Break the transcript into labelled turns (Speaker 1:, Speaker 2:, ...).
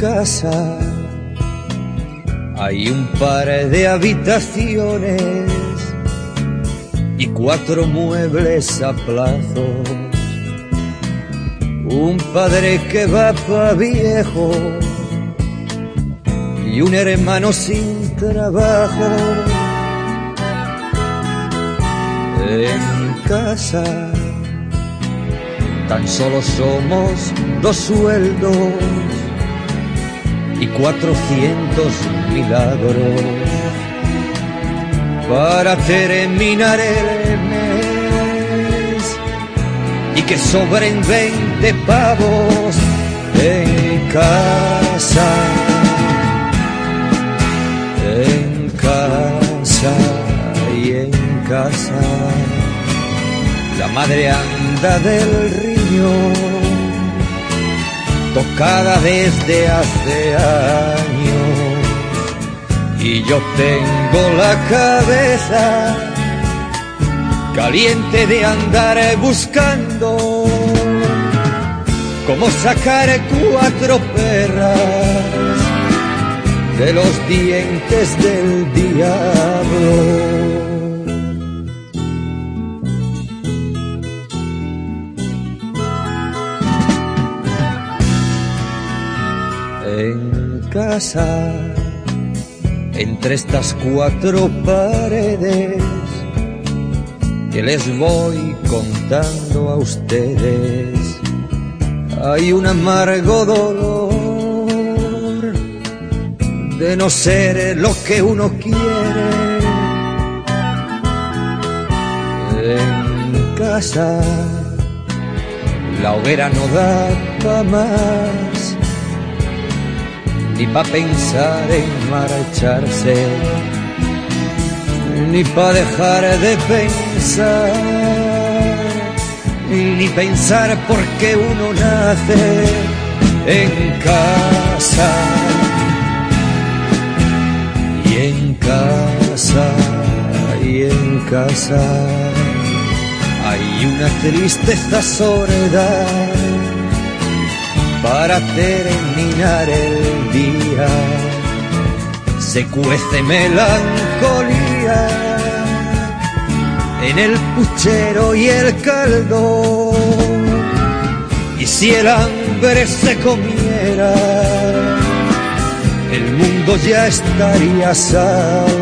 Speaker 1: Casa hay un par de habitaciones y cuatro muebles a plazo. Un padre que va pa' viejo y un hermano sin trabajo. En casa tan solo somos dos sueldos y cuatrocientos milagros para terminar el mes y que sobren veinte pavos en casa, en casa y en casa. La madre anda del riñón tocada desde hace años y yo tengo la cabeza caliente de andar buscando cómo sacar cuatro perras de los dientes del diablo. En casa, entre estas cuatro paredes, que les voy contando a ustedes, hay un amargo dolor de no ser lo que uno quiere. En casa, la hoguera no da pa' más ni pa' pensar en marcharse, ni pa' dejar de pensar, ni pensar por qué uno nace en casa. Y en casa, y en casa, hay una tristeza soledad para terminar el. Se cuece melancolía en el puchero y el caldo. Y si el hambre se comiera, el mundo ya estaría salvo.